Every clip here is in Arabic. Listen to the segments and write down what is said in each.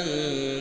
أن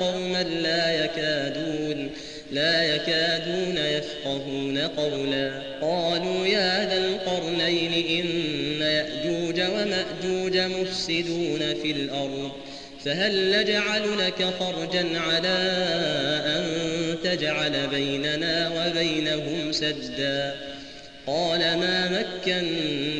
قوما لا يكادون لا يكادون يفقهون قولا. قالوا يا ذا القرنين إن يأجوج ومأجوج مفسدون في الأرض. فهل نجعل لك خرجا على أن تجعل بيننا وبينهم سدا؟ قال ما مكني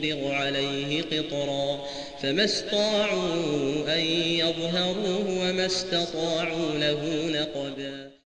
أفرغ عليه قطرا فما استطاعوا أن يظهروه وما استطاعوا له نقبا